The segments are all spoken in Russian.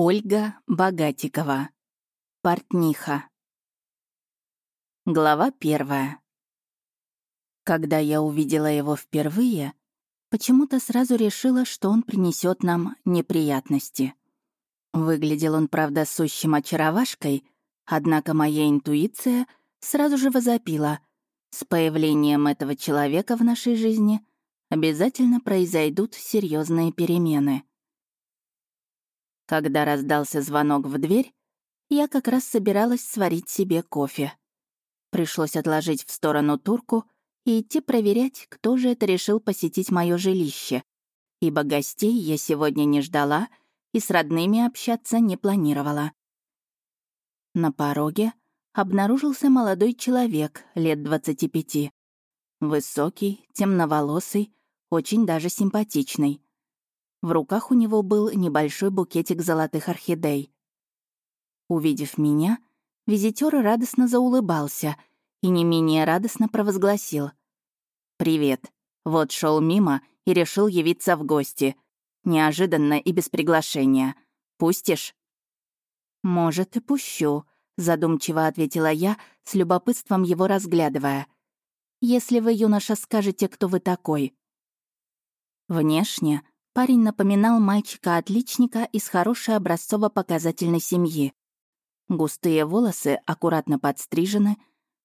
Ольга Богатикова. Портниха. Глава первая. Когда я увидела его впервые, почему-то сразу решила, что он принесет нам неприятности. Выглядел он, правда, сущим очаровашкой, однако моя интуиция сразу же возопила. С появлением этого человека в нашей жизни обязательно произойдут серьезные перемены. Когда раздался звонок в дверь, я как раз собиралась сварить себе кофе. Пришлось отложить в сторону турку и идти проверять, кто же это решил посетить мое жилище, ибо гостей я сегодня не ждала и с родными общаться не планировала. На пороге обнаружился молодой человек лет 25. Высокий, темноволосый, очень даже симпатичный. В руках у него был небольшой букетик золотых орхидей. Увидев меня, визитер радостно заулыбался и не менее радостно провозгласил. «Привет. Вот шел мимо и решил явиться в гости. Неожиданно и без приглашения. Пустишь?» «Может, и пущу», — задумчиво ответила я, с любопытством его разглядывая. «Если вы, юноша, скажете, кто вы такой». Внешне Парень напоминал мальчика-отличника из хорошей образцово-показательной семьи. Густые волосы аккуратно подстрижены,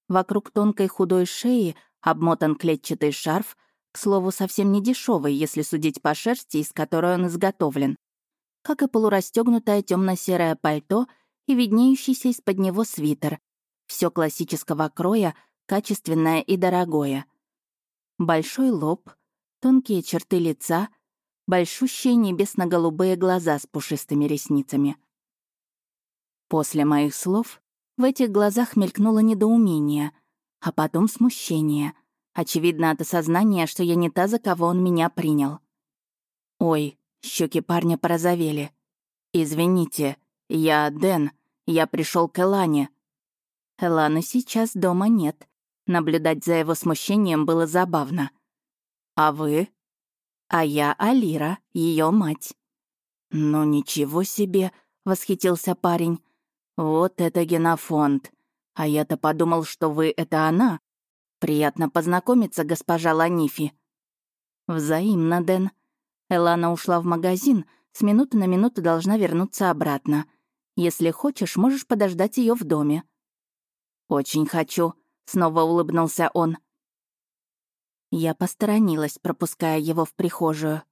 вокруг тонкой худой шеи обмотан клетчатый шарф, к слову, совсем не дешевый, если судить по шерсти, из которой он изготовлен, как и полурастегнутое темно серое пальто и виднеющийся из-под него свитер. Все классического кроя, качественное и дорогое. Большой лоб, тонкие черты лица — большущие небесно-голубые глаза с пушистыми ресницами. После моих слов в этих глазах мелькнуло недоумение, а потом смущение, очевидно от осознания, что я не та, за кого он меня принял. «Ой», щеки парня порозовели. «Извините, я Дэн, я пришел к Элане». Эланы сейчас дома нет. Наблюдать за его смущением было забавно. «А вы?» А я Алира, ее мать». «Ну ничего себе!» — восхитился парень. «Вот это генофонд! А я-то подумал, что вы — это она. Приятно познакомиться, госпожа Ланифи». «Взаимно, Дэн. Элана ушла в магазин, с минуты на минуту должна вернуться обратно. Если хочешь, можешь подождать ее в доме». «Очень хочу», — снова улыбнулся он. Я посторонилась, пропуская его в прихожую.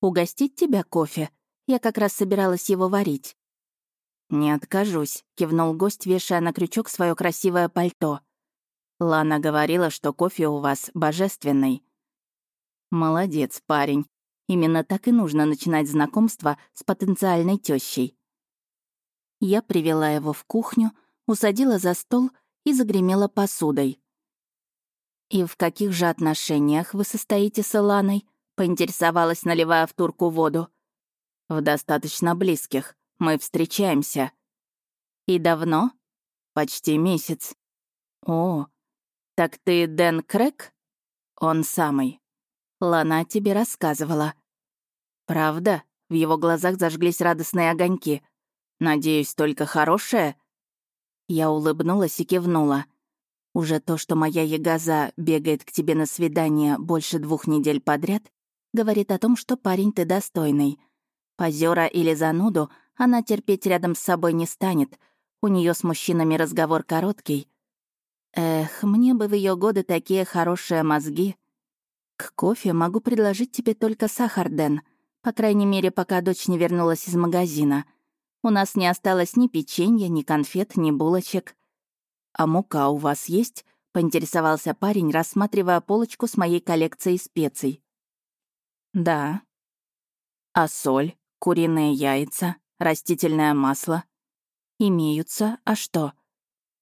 «Угостить тебя кофе? Я как раз собиралась его варить». «Не откажусь», — кивнул гость, вешая на крючок свое красивое пальто. «Лана говорила, что кофе у вас божественный». «Молодец, парень. Именно так и нужно начинать знакомство с потенциальной тещей. Я привела его в кухню, усадила за стол и загремела посудой. «И в каких же отношениях вы состоите с Иланой?» — поинтересовалась, наливая в турку воду. «В достаточно близких. Мы встречаемся». «И давно?» «Почти месяц». «О, так ты Дэн Крэк?» «Он самый». Лана тебе рассказывала. «Правда?» — в его глазах зажглись радостные огоньки. «Надеюсь, только хорошее?» Я улыбнулась и кивнула. Уже то, что моя ягоза бегает к тебе на свидание больше двух недель подряд, говорит о том, что парень ты достойный. Позера или зануду она терпеть рядом с собой не станет. У нее с мужчинами разговор короткий. Эх, мне бы в ее годы такие хорошие мозги. К кофе могу предложить тебе только сахар, Дэн. По крайней мере, пока дочь не вернулась из магазина. У нас не осталось ни печенья, ни конфет, ни булочек. «А мука у вас есть?» — поинтересовался парень, рассматривая полочку с моей коллекцией специй. «Да». «А соль, куриные яйца, растительное масло?» «Имеются, а что?»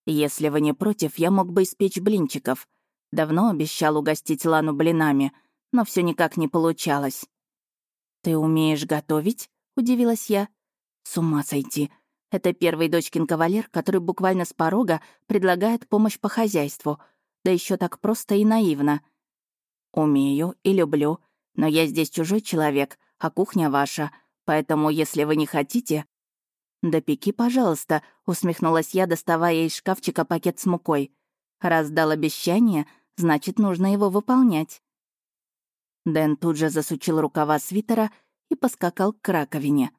«Если вы не против, я мог бы испечь блинчиков. Давно обещал угостить Лану блинами, но все никак не получалось». «Ты умеешь готовить?» — удивилась я. «С ума сойти. Это первый дочкин кавалер, который буквально с порога предлагает помощь по хозяйству, да еще так просто и наивно. Умею и люблю, но я здесь чужой человек, а кухня ваша, поэтому если вы не хотите, «Да пеки, пожалуйста», — усмехнулась я, доставая из шкафчика пакет с мукой. «Раз дал обещание, значит, нужно его выполнять». Дэн тут же засучил рукава свитера и поскакал к раковине.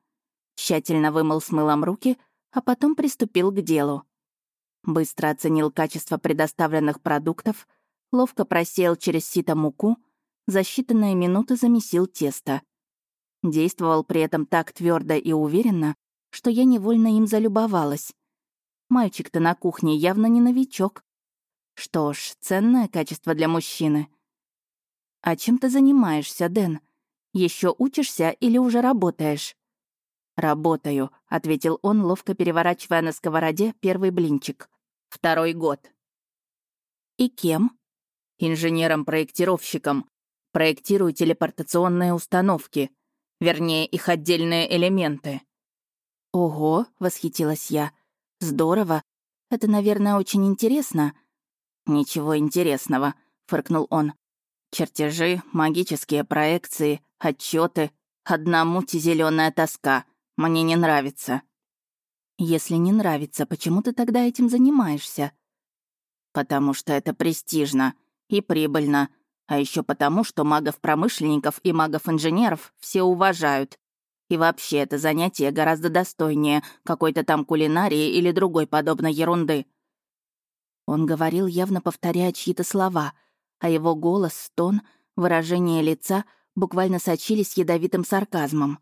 Тщательно вымыл с мылом руки, а потом приступил к делу. Быстро оценил качество предоставленных продуктов, ловко просеял через сито муку, за считанные минуты замесил тесто. Действовал при этом так твердо и уверенно, что я невольно им залюбовалась. Мальчик-то на кухне явно не новичок. Что ж, ценное качество для мужчины. «А чем ты занимаешься, Дэн? Еще учишься или уже работаешь?» «Работаю», — ответил он, ловко переворачивая на сковороде первый блинчик. «Второй год». «И кем?» «Инженером-проектировщиком. Проектирую телепортационные установки. Вернее, их отдельные элементы». «Ого», — восхитилась я. «Здорово. Это, наверное, очень интересно». «Ничего интересного», — фыркнул он. «Чертежи, магические проекции, отчеты, одна муть зеленая тоска. Мне не нравится». «Если не нравится, почему ты тогда этим занимаешься?» «Потому что это престижно и прибыльно, а еще потому, что магов-промышленников и магов-инженеров все уважают. И вообще, это занятие гораздо достойнее какой-то там кулинарии или другой подобной ерунды. Он говорил, явно повторяя чьи-то слова, а его голос, тон, выражение лица буквально сочились ядовитым сарказмом.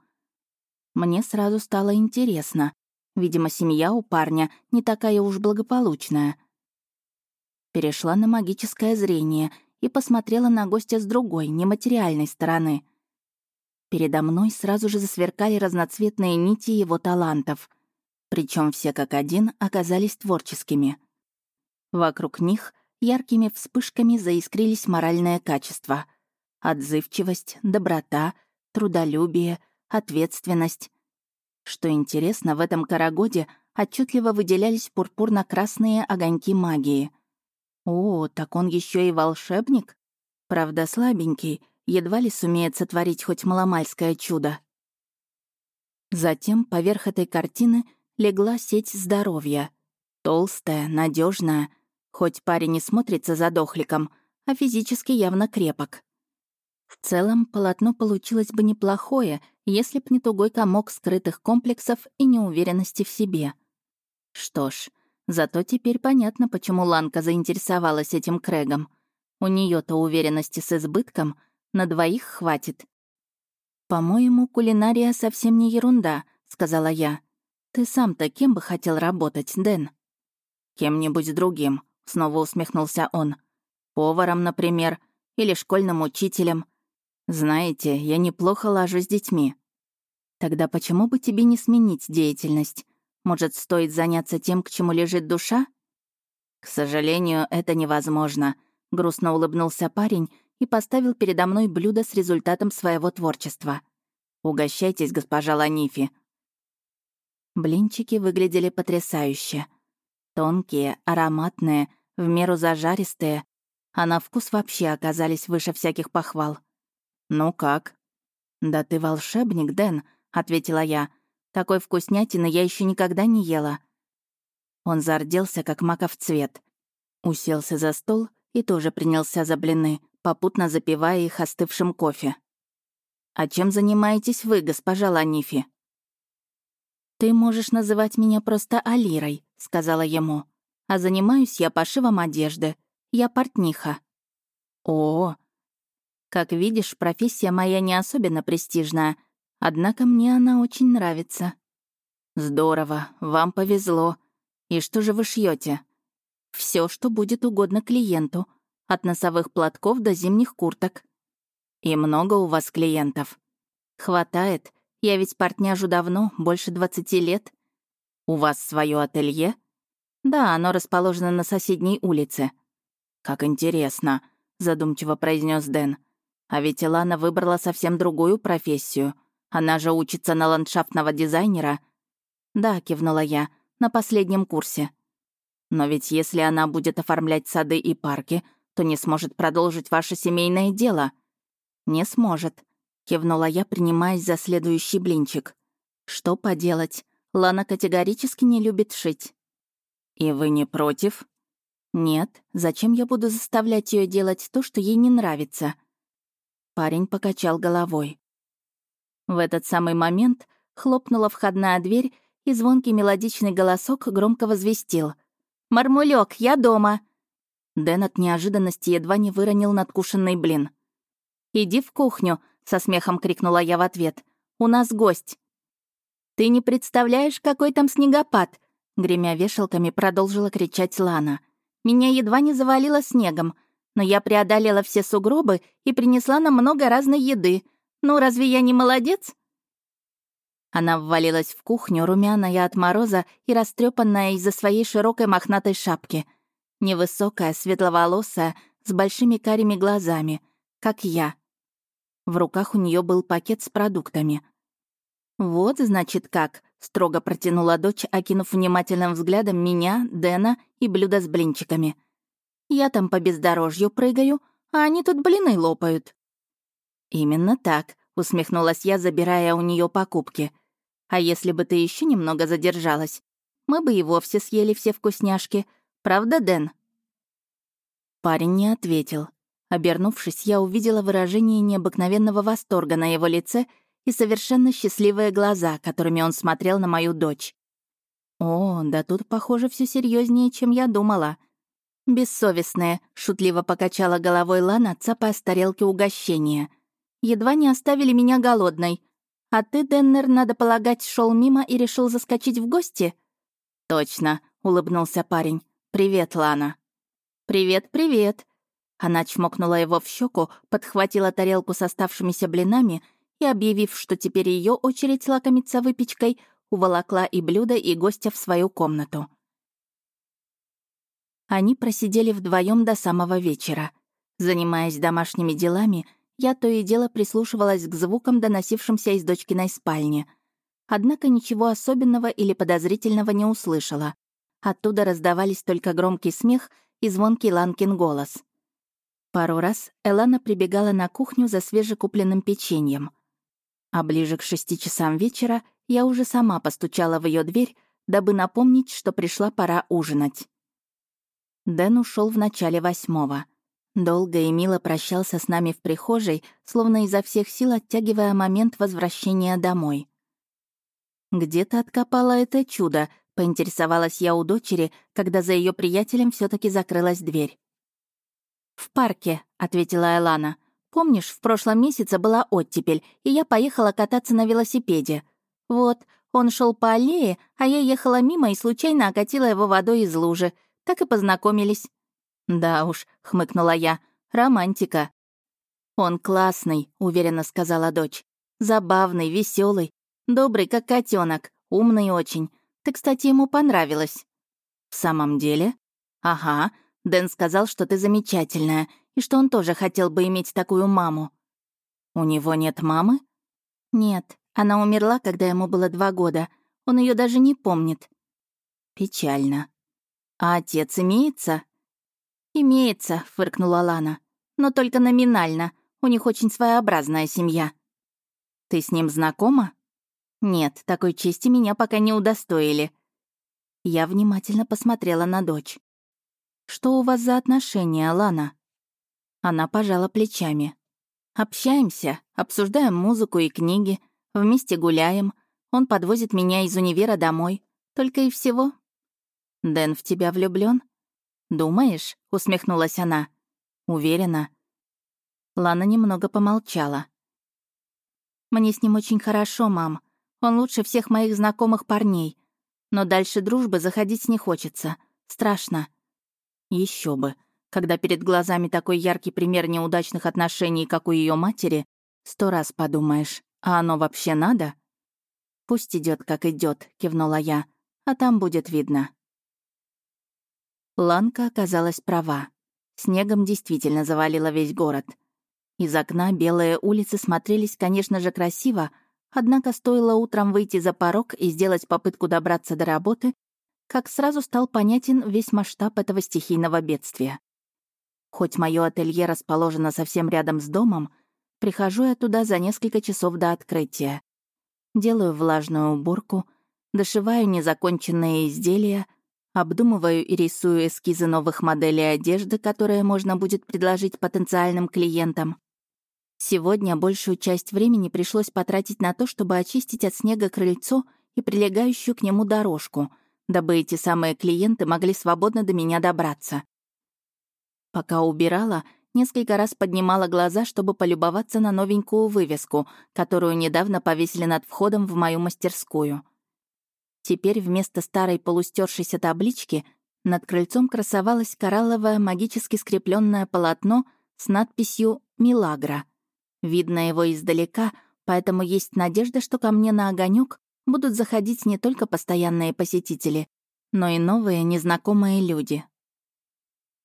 Мне сразу стало интересно. Видимо, семья у парня не такая уж благополучная. Перешла на магическое зрение и посмотрела на гостя с другой, нематериальной стороны. Передо мной сразу же засверкали разноцветные нити его талантов. Причем все как один оказались творческими. Вокруг них яркими вспышками заискрились моральные качества. Отзывчивость, доброта, трудолюбие, ответственность. Что интересно, в этом карагоде отчетливо выделялись пурпурно-красные огоньки магии. О, так он еще и волшебник? Правда, слабенький, едва ли сумеет сотворить хоть маломальское чудо. Затем поверх этой картины легла сеть здоровья. Толстая, надежная, хоть парень не смотрится задохликом, а физически явно крепок. В целом, полотно получилось бы неплохое, если б не тугой комок скрытых комплексов и неуверенности в себе. Что ж, зато теперь понятно, почему Ланка заинтересовалась этим Крэгом. У нее то уверенности с избытком — на двоих хватит». «По-моему, кулинария совсем не ерунда», — сказала я. «Ты сам-то кем бы хотел работать, Дэн?» «Кем-нибудь другим», — снова усмехнулся он. «Поваром, например, или школьным учителем. Знаете, я неплохо ложу с детьми». «Тогда почему бы тебе не сменить деятельность? Может, стоит заняться тем, к чему лежит душа?» «К сожалению, это невозможно», — грустно улыбнулся парень и поставил передо мной блюдо с результатом своего творчества. «Угощайтесь, госпожа Ланифи». Блинчики выглядели потрясающе. Тонкие, ароматные, в меру зажаристые, а на вкус вообще оказались выше всяких похвал. «Ну как?» «Да ты волшебник, Дэн», — ответила я. «Такой вкуснятины я еще никогда не ела». Он зарделся, как маков цвет. Уселся за стол и тоже принялся за блины, попутно запивая их остывшим кофе. «А чем занимаетесь вы, госпожа Ланифи?» «Ты можешь называть меня просто Алирой», — сказала ему. «А занимаюсь я пошивом одежды. Я портниха». «О, как видишь, профессия моя не особенно престижная, однако мне она очень нравится». «Здорово, вам повезло. И что же вы шьете? Все, что будет угодно клиенту», от носовых платков до зимних курток. И много у вас клиентов? Хватает. Я ведь портняжу давно, больше 20 лет. У вас свое ателье? Да, оно расположено на соседней улице. Как интересно, задумчиво произнес Дэн. А ведь Илана выбрала совсем другую профессию. Она же учится на ландшафтного дизайнера. Да, кивнула я, на последнем курсе. Но ведь если она будет оформлять сады и парки, то не сможет продолжить ваше семейное дело». «Не сможет», — кивнула я, принимаясь за следующий блинчик. «Что поделать? Лана категорически не любит шить. «И вы не против?» «Нет, зачем я буду заставлять ее делать то, что ей не нравится?» Парень покачал головой. В этот самый момент хлопнула входная дверь, и звонкий мелодичный голосок громко возвестил. «Мармулёк, я дома!» Дэн от неожиданности едва не выронил надкушенный блин. «Иди в кухню», — со смехом крикнула я в ответ. «У нас гость». «Ты не представляешь, какой там снегопад!» Гремя вешалками, продолжила кричать Лана. Меня едва не завалило снегом, но я преодолела все сугробы и принесла нам много разной еды. Ну, разве я не молодец?» Она ввалилась в кухню, румяная от мороза и растрепанная из-за своей широкой мохнатой шапки. Невысокая, светловолосая, с большими карими глазами, как я. В руках у нее был пакет с продуктами. «Вот, значит, как», — строго протянула дочь, окинув внимательным взглядом меня, Дэна и блюдо с блинчиками. «Я там по бездорожью прыгаю, а они тут блины лопают». «Именно так», — усмехнулась я, забирая у нее покупки. «А если бы ты еще немного задержалась, мы бы и вовсе съели все вкусняшки. Правда, Дэн?» Парень не ответил. Обернувшись, я увидела выражение необыкновенного восторга на его лице — и совершенно счастливые глаза, которыми он смотрел на мою дочь. «О, да тут, похоже, все серьезнее, чем я думала». «Бессовестная», — шутливо покачала головой Лана, цапая с тарелки угощения. «Едва не оставили меня голодной. А ты, Деннер, надо полагать, шел мимо и решил заскочить в гости?» «Точно», — улыбнулся парень. «Привет, Лана». «Привет, привет». Она чмокнула его в щеку, подхватила тарелку с оставшимися блинами — и, объявив, что теперь ее очередь лакомиться выпечкой, уволокла и блюдо, и гостя в свою комнату. Они просидели вдвоем до самого вечера. Занимаясь домашними делами, я то и дело прислушивалась к звукам, доносившимся из дочкиной спальни. Однако ничего особенного или подозрительного не услышала. Оттуда раздавались только громкий смех и звонкий Ланкин голос. Пару раз Элана прибегала на кухню за свежекупленным печеньем. А ближе к шести часам вечера я уже сама постучала в ее дверь, дабы напомнить, что пришла пора ужинать. Дэн ушел в начале восьмого. Долго и мило прощался с нами в прихожей, словно изо всех сил оттягивая момент возвращения домой. «Где ты откопала это чудо?» — поинтересовалась я у дочери, когда за ее приятелем все таки закрылась дверь. «В парке», — ответила Элана. Помнишь, в прошлом месяце была оттепель, и я поехала кататься на велосипеде. Вот, он шел по аллее, а я ехала мимо и случайно окатила его водой из лужи. Так и познакомились». «Да уж», — хмыкнула я, — «романтика». «Он классный», — уверенно сказала дочь. «Забавный, веселый, добрый, как котенок, умный очень. Ты, кстати, ему понравилась». «В самом деле?» «Ага, Дэн сказал, что ты замечательная, и что он тоже хотел бы иметь такую маму. У него нет мамы? Нет, она умерла, когда ему было два года. Он ее даже не помнит. Печально. А отец имеется? Имеется, фыркнула Лана. Но только номинально. У них очень своеобразная семья. Ты с ним знакома? Нет, такой чести меня пока не удостоили. Я внимательно посмотрела на дочь. Что у вас за отношения, Лана? Она пожала плечами. «Общаемся, обсуждаем музыку и книги, вместе гуляем. Он подвозит меня из универа домой. Только и всего». «Дэн в тебя влюблён?» «Думаешь?» — усмехнулась она. «Уверена». Лана немного помолчала. «Мне с ним очень хорошо, мам. Он лучше всех моих знакомых парней. Но дальше дружбы заходить не хочется. Страшно». Еще бы. Когда перед глазами такой яркий пример неудачных отношений, как у ее матери, сто раз подумаешь, а оно вообще надо? «Пусть идет, как идет, кивнула я, «а там будет видно». Ланка оказалась права. Снегом действительно завалило весь город. Из окна белые улицы смотрелись, конечно же, красиво, однако стоило утром выйти за порог и сделать попытку добраться до работы, как сразу стал понятен весь масштаб этого стихийного бедствия. Хоть мое ателье расположено совсем рядом с домом, прихожу я туда за несколько часов до открытия. Делаю влажную уборку, дошиваю незаконченные изделия, обдумываю и рисую эскизы новых моделей одежды, которые можно будет предложить потенциальным клиентам. Сегодня большую часть времени пришлось потратить на то, чтобы очистить от снега крыльцо и прилегающую к нему дорожку, дабы эти самые клиенты могли свободно до меня добраться. Пока убирала, несколько раз поднимала глаза, чтобы полюбоваться на новенькую вывеску, которую недавно повесили над входом в мою мастерскую. Теперь вместо старой полустершейся таблички над крыльцом красовалось коралловое магически скрепленное полотно с надписью «Милагра». Видно его издалека, поэтому есть надежда, что ко мне на огонек будут заходить не только постоянные посетители, но и новые незнакомые люди.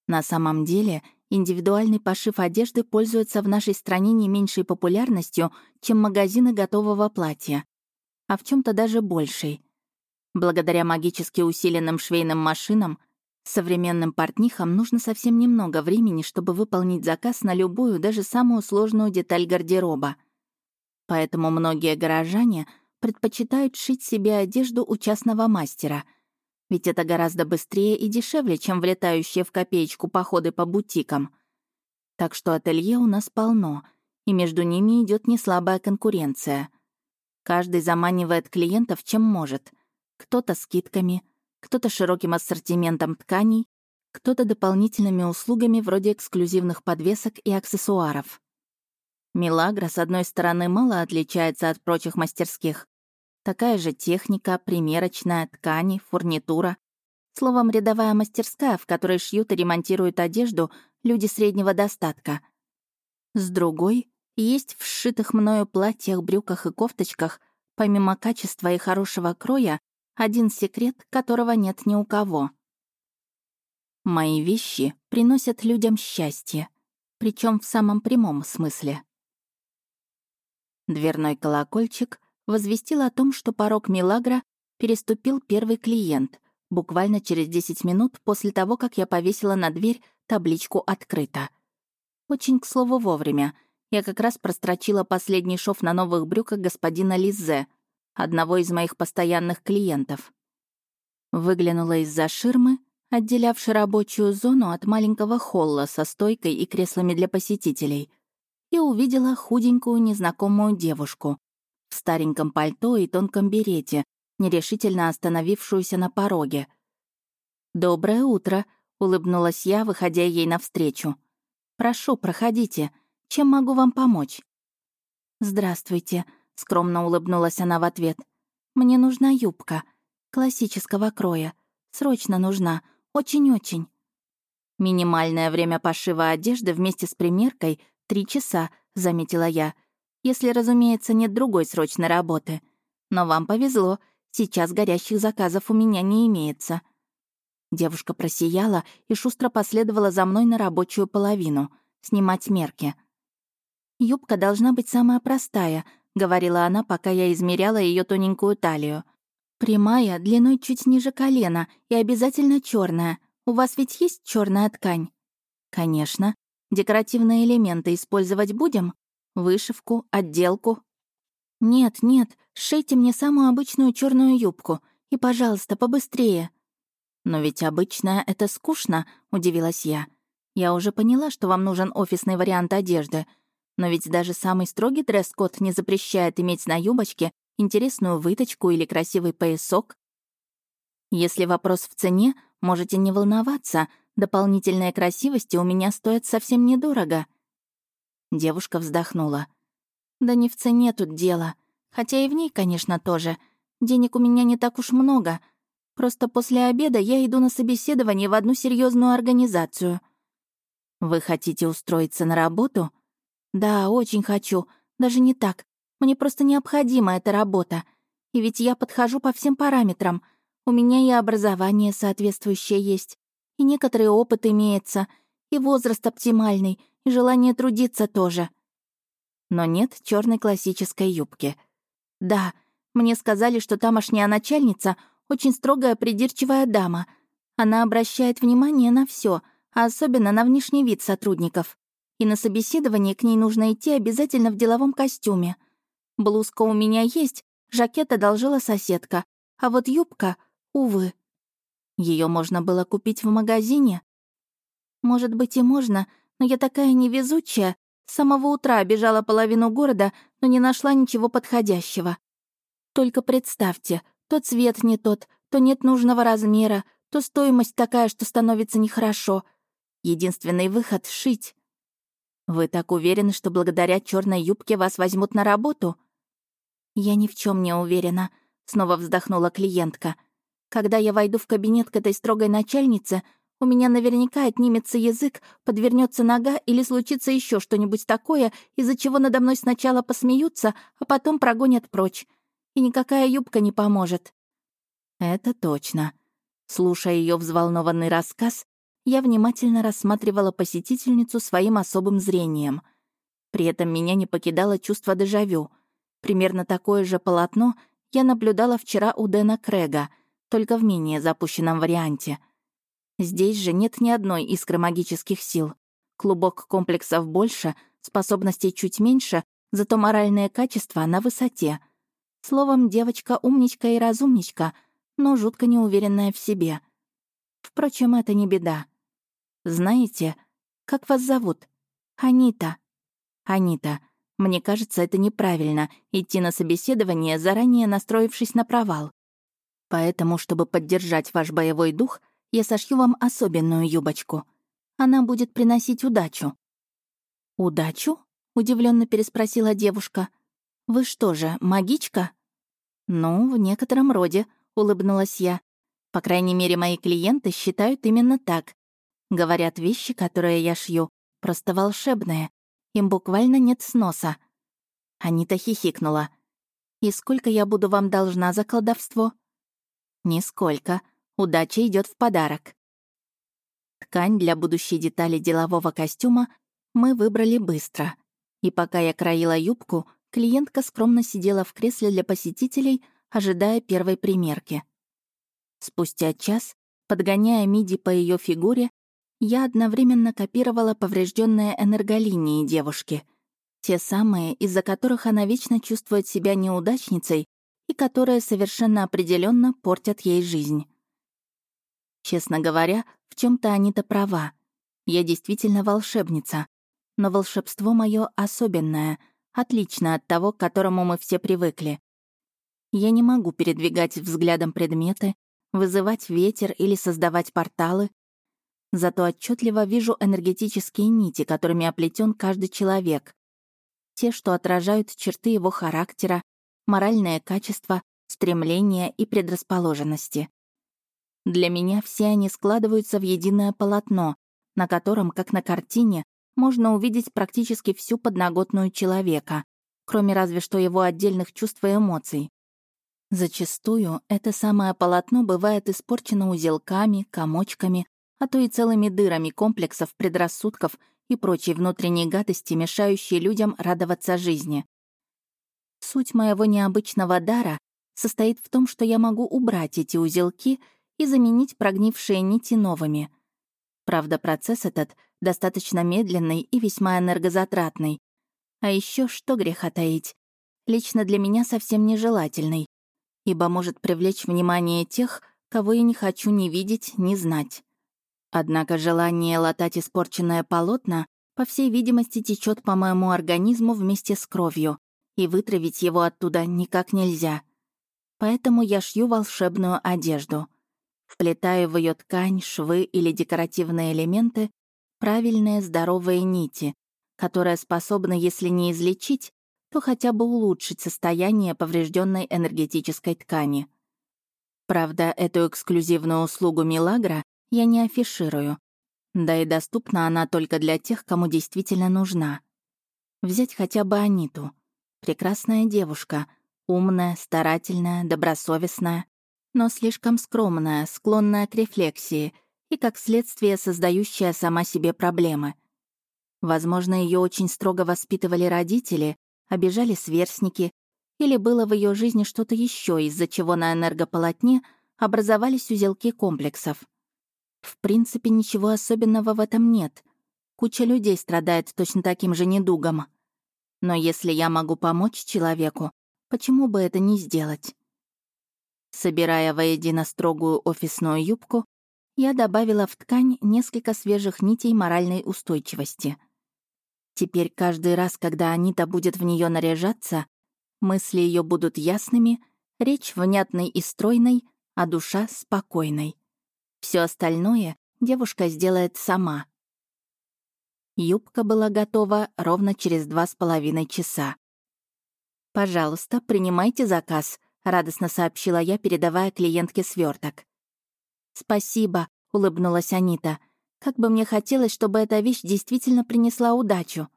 На самом деле, индивидуальный пошив одежды пользуется в нашей стране не меньшей популярностью, чем магазины готового платья, а в чем то даже большей. Благодаря магически усиленным швейным машинам, современным портнихам нужно совсем немного времени, чтобы выполнить заказ на любую, даже самую сложную деталь гардероба. Поэтому многие горожане предпочитают шить себе одежду у частного мастера — ведь это гораздо быстрее и дешевле, чем влетающие в копеечку походы по бутикам. Так что ателье у нас полно, и между ними идет неслабая конкуренция. Каждый заманивает клиентов чем может. Кто-то скидками, кто-то широким ассортиментом тканей, кто-то дополнительными услугами вроде эксклюзивных подвесок и аксессуаров. Милагра, с одной стороны, мало отличается от прочих мастерских, Такая же техника, примерочная, ткани, фурнитура. Словом, рядовая мастерская, в которой шьют и ремонтируют одежду люди среднего достатка. С другой, есть в сшитых мною платьях, брюках и кофточках, помимо качества и хорошего кроя, один секрет, которого нет ни у кого. Мои вещи приносят людям счастье, причем в самом прямом смысле. Дверной колокольчик возвестил о том, что порог Милагра переступил первый клиент, буквально через 10 минут после того, как я повесила на дверь табличку «Открыто». Очень, к слову, вовремя. Я как раз прострочила последний шов на новых брюках господина Лиззе, одного из моих постоянных клиентов. Выглянула из-за ширмы, отделявшей рабочую зону от маленького холла со стойкой и креслами для посетителей, и увидела худенькую незнакомую девушку, в стареньком пальто и тонком берете, нерешительно остановившуюся на пороге. «Доброе утро», — улыбнулась я, выходя ей навстречу. «Прошу, проходите. Чем могу вам помочь?» «Здравствуйте», — скромно улыбнулась она в ответ. «Мне нужна юбка. Классического кроя. Срочно нужна. Очень-очень». «Минимальное время пошива одежды вместе с примеркой — три часа», — заметила я если, разумеется, нет другой срочной работы. Но вам повезло, сейчас горящих заказов у меня не имеется». Девушка просияла и шустро последовала за мной на рабочую половину, снимать мерки. «Юбка должна быть самая простая», — говорила она, пока я измеряла ее тоненькую талию. «Прямая, длиной чуть ниже колена и обязательно черная. У вас ведь есть черная ткань?» «Конечно. Декоративные элементы использовать будем?» Вышивку, отделку. Нет, нет, шейте мне самую обычную черную юбку. И, пожалуйста, побыстрее. Но ведь обычная — это скучно, удивилась я. Я уже поняла, что вам нужен офисный вариант одежды. Но ведь даже самый строгий дресс-код не запрещает иметь на юбочке интересную выточку или красивый поясок. Если вопрос в цене, можете не волноваться, дополнительные красивости у меня стоят совсем недорого. Девушка вздохнула. «Да не в цене тут дело. Хотя и в ней, конечно, тоже. Денег у меня не так уж много. Просто после обеда я иду на собеседование в одну серьезную организацию». «Вы хотите устроиться на работу?» «Да, очень хочу. Даже не так. Мне просто необходима эта работа. И ведь я подхожу по всем параметрам. У меня и образование соответствующее есть, и некоторый опыт имеется, и возраст оптимальный, и желание трудиться тоже. Но нет черной классической юбки. Да, мне сказали, что тамошняя начальница очень строгая придирчивая дама. Она обращает внимание на все, а особенно на внешний вид сотрудников. И на собеседование к ней нужно идти обязательно в деловом костюме. Блузка у меня есть, жакет одолжила соседка. А вот юбка, увы. Ее можно было купить в магазине? Может быть, и можно, но я такая невезучая. С самого утра обежала половину города, но не нашла ничего подходящего. Только представьте, то цвет не тот, то нет нужного размера, то стоимость такая, что становится нехорошо. Единственный выход — шить. Вы так уверены, что благодаря черной юбке вас возьмут на работу? Я ни в чем не уверена, снова вздохнула клиентка. Когда я войду в кабинет к этой строгой начальнице, у меня наверняка отнимется язык, подвернется нога или случится еще что-нибудь такое, из-за чего надо мной сначала посмеются, а потом прогонят прочь. И никакая юбка не поможет. Это точно. Слушая ее взволнованный рассказ, я внимательно рассматривала посетительницу своим особым зрением. При этом меня не покидало чувство дежавю. Примерно такое же полотно я наблюдала вчера у Дэна Крэга, только в менее запущенном варианте. Здесь же нет ни одной искры магических сил. Клубок комплексов больше, способностей чуть меньше, зато моральное качество на высоте. Словом, девочка умничка и разумничка, но жутко неуверенная в себе. Впрочем, это не беда. Знаете, как вас зовут? Анита. Анита, мне кажется, это неправильно — идти на собеседование, заранее настроившись на провал. Поэтому, чтобы поддержать ваш боевой дух, я сошью вам особенную юбочку. Она будет приносить удачу». «Удачу?» — удивленно переспросила девушка. «Вы что же, магичка?» «Ну, в некотором роде», — улыбнулась я. «По крайней мере, мои клиенты считают именно так. Говорят, вещи, которые я шью, просто волшебные. Им буквально нет сноса. Анита хихикнула. «И сколько я буду вам должна за колдовство?» «Нисколько. Удача идет в подарок». Ткань для будущей детали делового костюма мы выбрали быстро. И пока я краила юбку, клиентка скромно сидела в кресле для посетителей, ожидая первой примерки. Спустя час, подгоняя миди по ее фигуре, я одновременно копировала поврежденные энерголинии девушки. Те самые, из-за которых она вечно чувствует себя неудачницей и которые совершенно определенно портят ей жизнь. Честно говоря, в чем то они-то права. Я действительно волшебница. Но волшебство мое особенное, отлично от того, к которому мы все привыкли. Я не могу передвигать взглядом предметы, вызывать ветер или создавать порталы, Зато отчетливо вижу энергетические нити, которыми оплетен каждый человек. Те, что отражают черты его характера, моральное качество, стремления и предрасположенности. Для меня все они складываются в единое полотно, на котором, как на картине, можно увидеть практически всю подноготную человека, кроме разве что его отдельных чувств и эмоций. Зачастую это самое полотно бывает испорчено узелками, комочками, а то и целыми дырами комплексов, предрассудков и прочей внутренней гадости, мешающей людям радоваться жизни. Суть моего необычного дара состоит в том, что я могу убрать эти узелки и заменить прогнившие нити новыми. Правда, процесс этот достаточно медленный и весьма энергозатратный. А еще что греха таить? Лично для меня совсем нежелательный, ибо может привлечь внимание тех, кого я не хочу ни видеть, ни знать. Однако желание латать испорченное полотно, по всей видимости, течет по моему организму вместе с кровью, и вытравить его оттуда никак нельзя. Поэтому я шью волшебную одежду. Вплетаю в ее ткань, швы или декоративные элементы правильные здоровые нити, которые способны, если не излечить, то хотя бы улучшить состояние поврежденной энергетической ткани. Правда, эту эксклюзивную услугу Милагра я не афиширую. Да и доступна она только для тех, кому действительно нужна. Взять хотя бы Аниту. Прекрасная девушка, умная, старательная, добросовестная, но слишком скромная, склонная к рефлексии и, как следствие, создающая сама себе проблемы. Возможно, ее очень строго воспитывали родители, обижали сверстники, или было в ее жизни что-то еще, из-за чего на энергополотне образовались узелки комплексов. В принципе, ничего особенного в этом нет. Куча людей страдает точно таким же недугом. Но если я могу помочь человеку, почему бы это не сделать? Собирая воедино строгую офисную юбку, я добавила в ткань несколько свежих нитей моральной устойчивости. Теперь каждый раз, когда Анита будет в нее наряжаться, мысли ее будут ясными, речь внятной и стройной, а душа спокойной. Все остальное девушка сделает сама. Юбка была готова ровно через два с половиной часа. «Пожалуйста, принимайте заказ», — радостно сообщила я, передавая клиентке сверток. «Спасибо», — улыбнулась Анита. «Как бы мне хотелось, чтобы эта вещь действительно принесла удачу».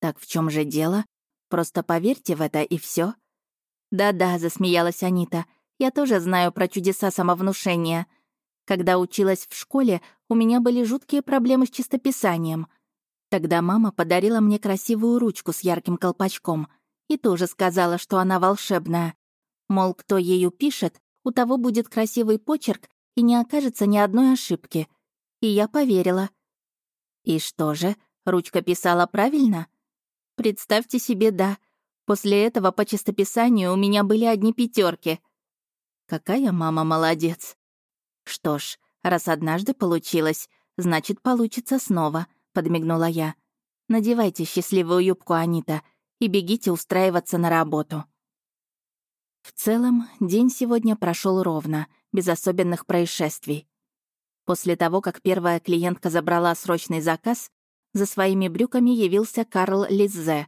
«Так в чем же дело? Просто поверьте в это, и все. «Да-да», — засмеялась Анита. «Я тоже знаю про чудеса самовнушения. Когда училась в школе, у меня были жуткие проблемы с чистописанием. Тогда мама подарила мне красивую ручку с ярким колпачком и тоже сказала, что она волшебная. Мол, кто ею пишет, у того будет красивый почерк и не окажется ни одной ошибки. И я поверила. И что же, ручка писала правильно? Представьте себе, да. После этого по чистописанию у меня были одни пятерки. Какая мама молодец. Что ж, раз однажды получилось, значит, получится снова, подмигнула я. Надевайте счастливую юбку, Анита, и бегите устраиваться на работу. В целом, день сегодня прошел ровно, без особенных происшествий. После того, как первая клиентка забрала срочный заказ, за своими брюками явился Карл Лиззе,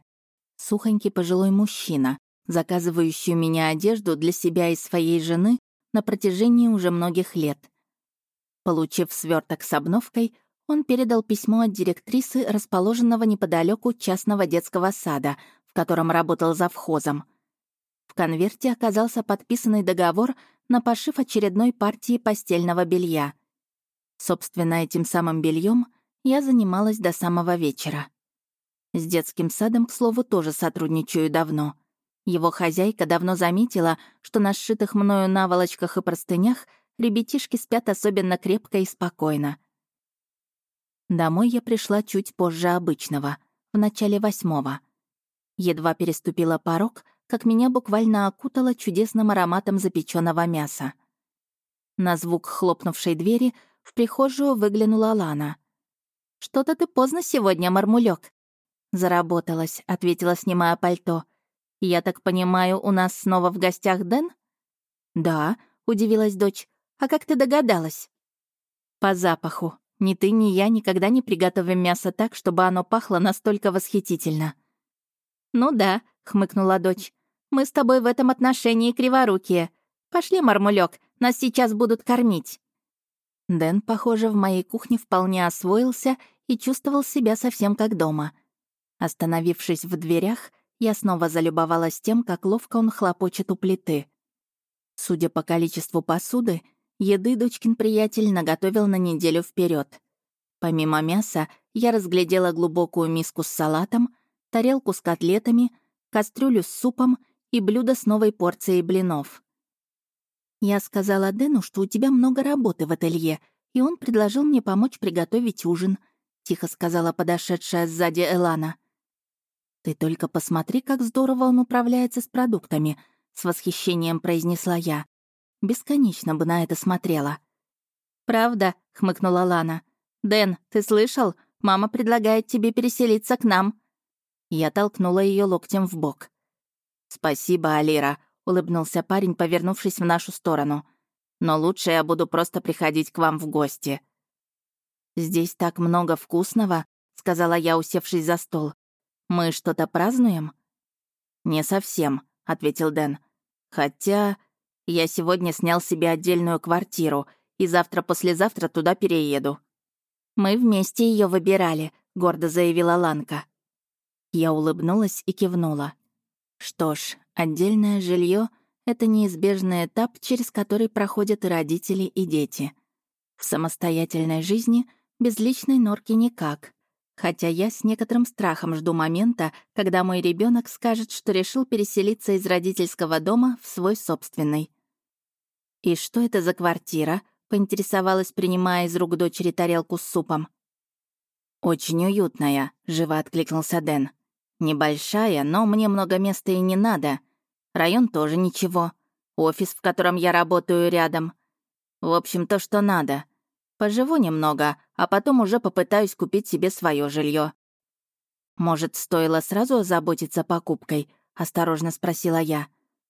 сухонький пожилой мужчина, заказывающий у меня одежду для себя и своей жены на протяжении уже многих лет. Получив сверток с обновкой, он передал письмо от директрисы, расположенного неподалеку частного детского сада, в котором работал завхозом — в конверте оказался подписанный договор на пошив очередной партии постельного белья. Собственно, этим самым бельем я занималась до самого вечера. С детским садом, к слову, тоже сотрудничаю давно. Его хозяйка давно заметила, что на сшитых мною наволочках и простынях ребятишки спят особенно крепко и спокойно. Домой я пришла чуть позже обычного, в начале восьмого. Едва переступила порог, как меня буквально окутало чудесным ароматом запеченного мяса. На звук хлопнувшей двери в прихожую выглянула Лана. «Что-то ты поздно сегодня, мармулек. «Заработалась», — ответила, снимая пальто. «Я так понимаю, у нас снова в гостях Дэн?» «Да», — удивилась дочь. «А как ты догадалась?» «По запаху. Ни ты, ни я никогда не приготовим мясо так, чтобы оно пахло настолько восхитительно». «Ну да», — хмыкнула дочь. Мы с тобой в этом отношении криворукие. Пошли, мармулек, нас сейчас будут кормить». Дэн, похоже, в моей кухне вполне освоился и чувствовал себя совсем как дома. Остановившись в дверях, я снова залюбовалась тем, как ловко он хлопочет у плиты. Судя по количеству посуды, еды дочкин приятель наготовил на неделю вперед. Помимо мяса, я разглядела глубокую миску с салатом, тарелку с котлетами, кастрюлю с супом и блюдо с новой порцией блинов. Я сказала Дэну, что у тебя много работы в ателье, и он предложил мне помочь приготовить ужин, тихо сказала подошедшая сзади Элана. Ты только посмотри, как здорово он управляется с продуктами, с восхищением произнесла я. Бесконечно бы на это смотрела. «Правда?» — хмыкнула Лана. «Дэн, ты слышал? Мама предлагает тебе переселиться к нам». Я толкнула ее локтем в бок. «Спасибо, Алира», — улыбнулся парень, повернувшись в нашу сторону. «Но лучше я буду просто приходить к вам в гости». «Здесь так много вкусного», — сказала я, усевшись за стол. «Мы что-то празднуем?» «Не совсем», — ответил Дэн. «Хотя я сегодня снял себе отдельную квартиру, и завтра-послезавтра туда перееду». «Мы вместе ее выбирали», — гордо заявила Ланка. Я улыбнулась и кивнула. Что ж, отдельное жилье — это неизбежный этап, через который проходят и родители, и дети. В самостоятельной жизни без личной норки никак. Хотя я с некоторым страхом жду момента, когда мой ребенок скажет, что решил переселиться из родительского дома в свой собственный. «И что это за квартира?» — поинтересовалась, принимая из рук дочери тарелку с супом. «Очень уютная», — живо откликнулся Дэн. Небольшая, но мне много места и не надо. Район тоже ничего. Офис, в котором я работаю, рядом. В общем, то, что надо. Поживу немного, а потом уже попытаюсь купить себе свое жилье. «Может, стоило сразу озаботиться покупкой?» — осторожно спросила я.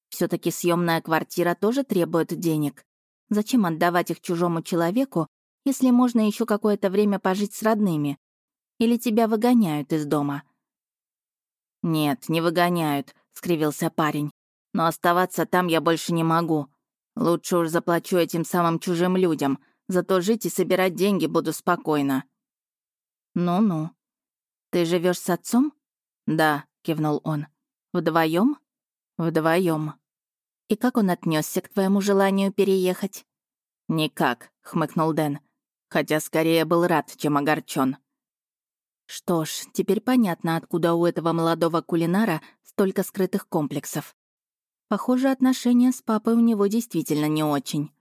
все таки съемная квартира тоже требует денег. Зачем отдавать их чужому человеку, если можно еще какое-то время пожить с родными? Или тебя выгоняют из дома?» «Нет, не выгоняют», — скривился парень. «Но оставаться там я больше не могу. Лучше уж заплачу этим самым чужим людям, зато жить и собирать деньги буду спокойно». «Ну-ну. Ты живешь с отцом?» «Да», — кивнул он. Вдвоем? Вдвоем. И как он отнесся к твоему желанию переехать? Никак, хмыкнул Дэн. Хотя скорее был рад, чем огорчен. Что ж, теперь понятно, откуда у этого молодого кулинара столько скрытых комплексов. Похоже, отношения с папой у него действительно не очень.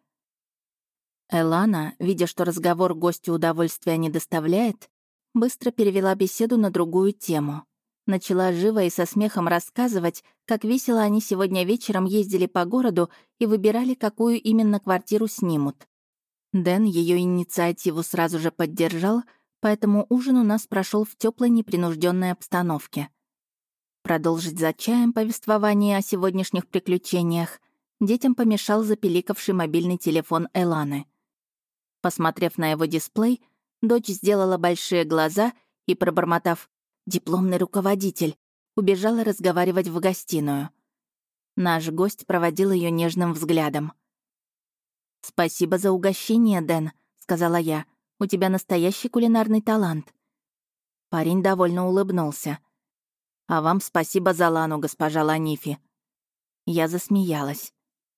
Элана, видя, что разговор гостю удовольствия не доставляет, быстро перевела беседу на другую тему. Начала живо и со смехом рассказывать, как весело они сегодня вечером ездили по городу и выбирали, какую именно квартиру снимут. Дэн ее инициативу сразу же поддержал, поэтому ужин у нас прошел в теплой непринужденной обстановке. Продолжить за чаем повествование о сегодняшних приключениях детям помешал запеликавший мобильный телефон Эланы. Посмотрев на его дисплей, дочь сделала большие глаза и, пробормотав дипломный руководитель, убежала разговаривать в гостиную. Наш гость проводил ее нежным взглядом. «Спасибо за угощение, Дэн», — сказала я. «У тебя настоящий кулинарный талант». Парень довольно улыбнулся. «А вам спасибо за Лану, госпожа Ланифи». Я засмеялась.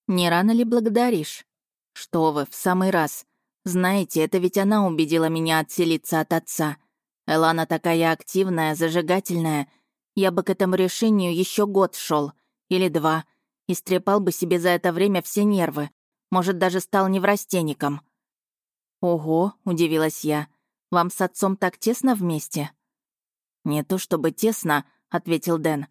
«Не рано ли благодаришь?» «Что вы, в самый раз. Знаете, это ведь она убедила меня отселиться от отца. Элана такая активная, зажигательная. Я бы к этому решению еще год шел или два, и стрепал бы себе за это время все нервы. Может, даже стал неврастенником. «Ого», — удивилась я, — «вам с отцом так тесно вместе?» «Не то чтобы тесно», — ответил Дэн.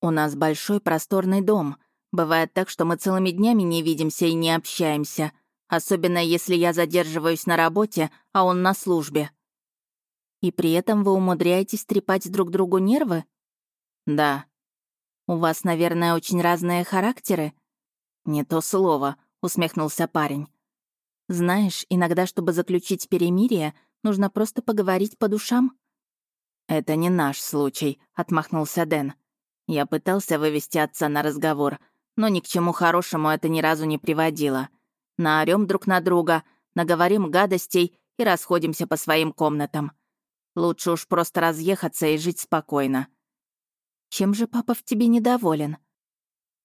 «У нас большой просторный дом. Бывает так, что мы целыми днями не видимся и не общаемся, особенно если я задерживаюсь на работе, а он на службе. И при этом вы умудряетесь трепать друг другу нервы? Да. У вас, наверное, очень разные характеры? Не то слово, усмехнулся парень. Знаешь, иногда, чтобы заключить перемирие, нужно просто поговорить по душам. Это не наш случай, отмахнулся Дэн. Я пытался вывести отца на разговор, но ни к чему хорошему это ни разу не приводило. Наорём друг на друга, наговорим гадостей и расходимся по своим комнатам. Лучше уж просто разъехаться и жить спокойно. Чем же папа в тебе недоволен?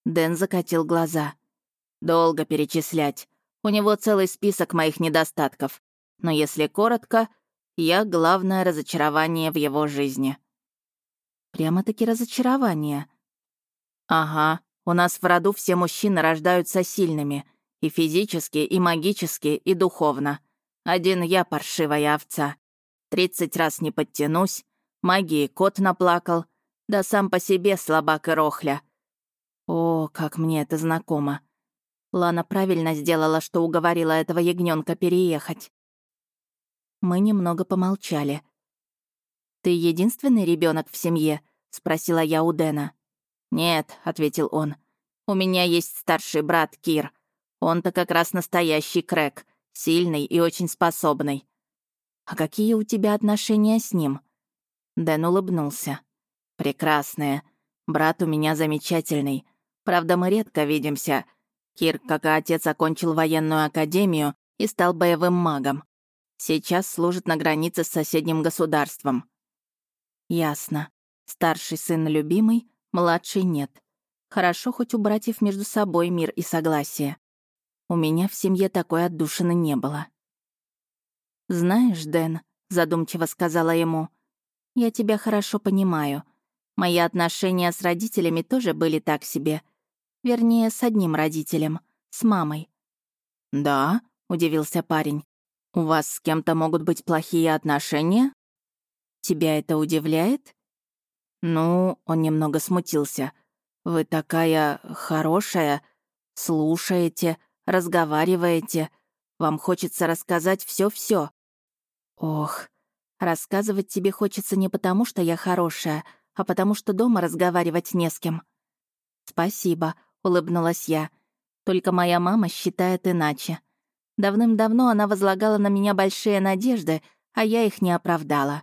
Дэн закатил глаза. Долго перечислять. У него целый список моих недостатков. Но если коротко, я главное разочарование в его жизни. Прямо-таки разочарование. Ага, у нас в роду все мужчины рождаются сильными. И физически, и магически, и духовно. Один я паршивая овца. Тридцать раз не подтянусь, магии кот наплакал, да сам по себе слабак и рохля. О, как мне это знакомо. Лана правильно сделала, что уговорила этого ягненка переехать. Мы немного помолчали. «Ты единственный ребенок в семье?» — спросила я у Дэна. «Нет», — ответил он. «У меня есть старший брат Кир. Он-то как раз настоящий крэк, сильный и очень способный. «А какие у тебя отношения с ним?» Дэн улыбнулся. «Прекрасные. Брат у меня замечательный. Правда, мы редко видимся. Кир, как и отец, окончил военную академию и стал боевым магом. Сейчас служит на границе с соседним государством». «Ясно. Старший сын любимый, младший нет. Хорошо, хоть у братьев между собой мир и согласие. У меня в семье такой отдушины не было». «Знаешь, Дэн», — задумчиво сказала ему, — «я тебя хорошо понимаю. Мои отношения с родителями тоже были так себе. Вернее, с одним родителем, с мамой». «Да?» — удивился парень. «У вас с кем-то могут быть плохие отношения?» «Тебя это удивляет?» «Ну...» — он немного смутился. «Вы такая хорошая, Слушаете, разговариваете. Вам хочется рассказать все все Ох, рассказывать тебе хочется не потому, что я хорошая, а потому что дома разговаривать не с кем. Спасибо, улыбнулась я. Только моя мама считает иначе. Давным-давно она возлагала на меня большие надежды, а я их не оправдала.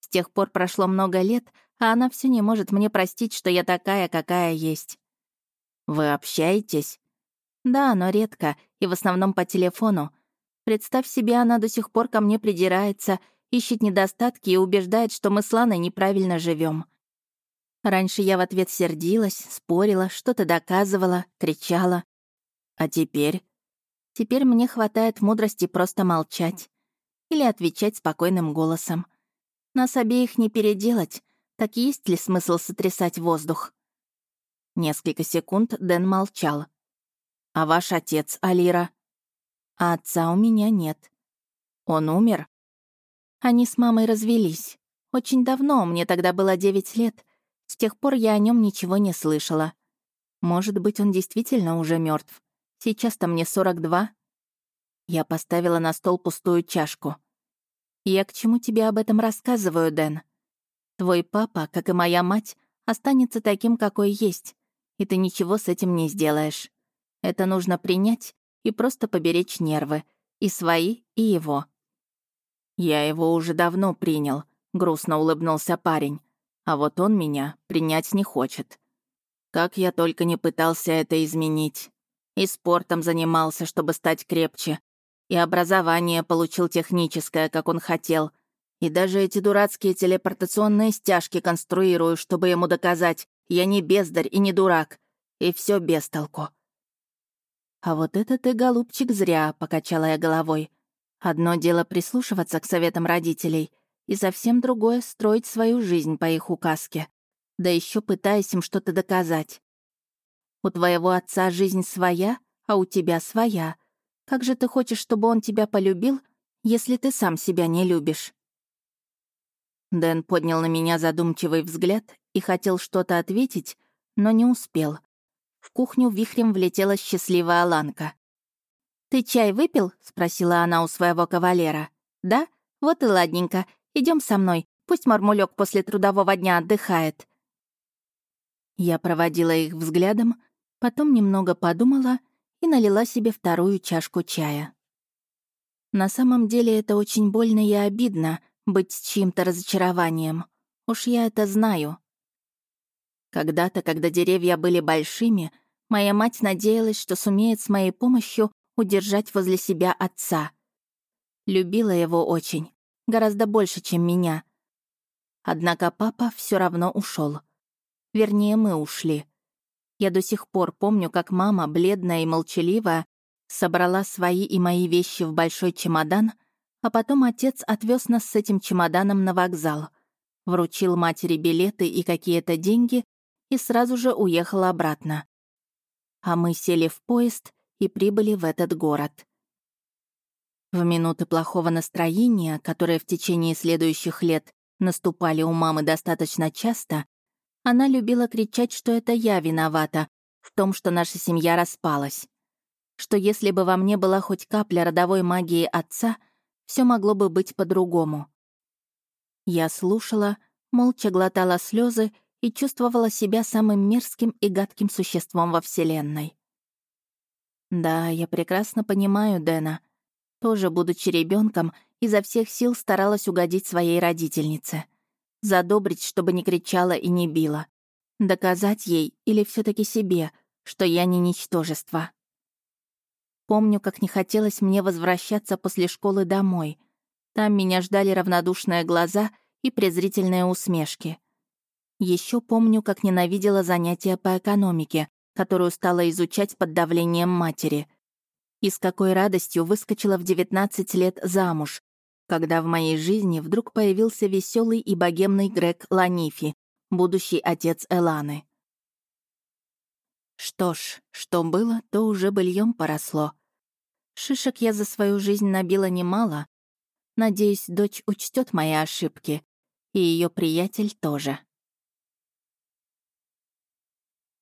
С тех пор прошло много лет, а она все не может мне простить, что я такая, какая есть. «Вы общаетесь?» «Да, но редко, и в основном по телефону. Представь себе, она до сих пор ко мне придирается, ищет недостатки и убеждает, что мы с Ланой неправильно живем. Раньше я в ответ сердилась, спорила, что-то доказывала, кричала. А теперь? Теперь мне хватает мудрости просто молчать. Или отвечать спокойным голосом. Нас обеих не переделать, так есть ли смысл сотрясать воздух? Несколько секунд Дэн молчал. «А ваш отец, Алира?» «А отца у меня нет. Он умер?» Они с мамой развелись. Очень давно, мне тогда было девять лет. С тех пор я о нем ничего не слышала. Может быть, он действительно уже мертв. Сейчас-то мне 42. Я поставила на стол пустую чашку. Я к чему тебе об этом рассказываю, Дэн? Твой папа, как и моя мать, останется таким, какой есть, и ты ничего с этим не сделаешь. Это нужно принять и просто поберечь нервы, и свои, и его. Я его уже давно принял, грустно улыбнулся парень. А вот он меня принять не хочет. Как я только не пытался это изменить. И спортом занимался, чтобы стать крепче. И образование получил техническое, как он хотел. И даже эти дурацкие телепортационные стяжки конструирую, чтобы ему доказать, я не бездарь и не дурак. И все без толку. «А вот это ты, голубчик, зря», — покачала я головой. «Одно дело прислушиваться к советам родителей, и совсем другое — строить свою жизнь по их указке. Да еще пытаясь им что-то доказать. У твоего отца жизнь своя, а у тебя своя. Как же ты хочешь, чтобы он тебя полюбил, если ты сам себя не любишь?» Дэн поднял на меня задумчивый взгляд и хотел что-то ответить, но не успел. В кухню вихрем влетела счастливая Аланка. «Ты чай выпил?» — спросила она у своего кавалера. «Да? Вот и ладненько. Идем со мной. Пусть Мармулек после трудового дня отдыхает». Я проводила их взглядом, потом немного подумала и налила себе вторую чашку чая. На самом деле это очень больно и обидно быть с чьим-то разочарованием. Уж я это знаю. Когда-то, когда деревья были большими, моя мать надеялась, что сумеет с моей помощью удержать возле себя отца. Любила его очень, гораздо больше, чем меня. Однако папа все равно ушел. Вернее, мы ушли. Я до сих пор помню, как мама, бледная и молчаливая, собрала свои и мои вещи в большой чемодан, а потом отец отвез нас с этим чемоданом на вокзал, вручил матери билеты и какие-то деньги и сразу же уехал обратно. А мы сели в поезд и прибыли в этот город. В минуты плохого настроения, которые в течение следующих лет наступали у мамы достаточно часто, она любила кричать, что это я виновата в том, что наша семья распалась. Что если бы во мне была хоть капля родовой магии отца, все могло бы быть по-другому. Я слушала, молча глотала слезы и чувствовала себя самым мерзким и гадким существом во Вселенной. Да, я прекрасно понимаю Дэна. Тоже, будучи ребенком, изо всех сил старалась угодить своей родительнице задобрить, чтобы не кричала и не била. Доказать ей или все таки себе, что я не ничтожество. Помню, как не хотелось мне возвращаться после школы домой. Там меня ждали равнодушные глаза и презрительные усмешки. Еще помню, как ненавидела занятия по экономике, которую стала изучать под давлением матери. И с какой радостью выскочила в 19 лет замуж, когда в моей жизни вдруг появился веселый и богемный Грег Ланифи, будущий отец Эланы. Что ж, что было, то уже быльем поросло. Шишек я за свою жизнь набила немало. Надеюсь, дочь учтет мои ошибки, и ее приятель тоже.